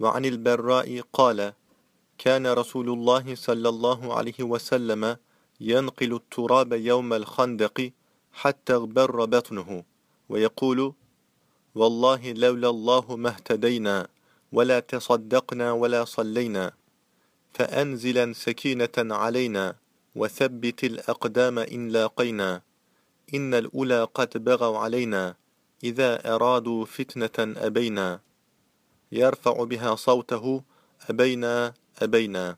وعن البراء قال كان رسول الله صلى الله عليه وسلم ينقل التراب يوم الخندق حتى اغبر بطنه ويقول والله لولا الله ما اهتدينا ولا تصدقنا ولا صلينا فأنزلا سكينة علينا وثبت الأقدام إن لاقينا إن الأولى قد بغوا علينا إذا أرادوا فتنة أبينا. يرفع بها صوته أبينا أبينا.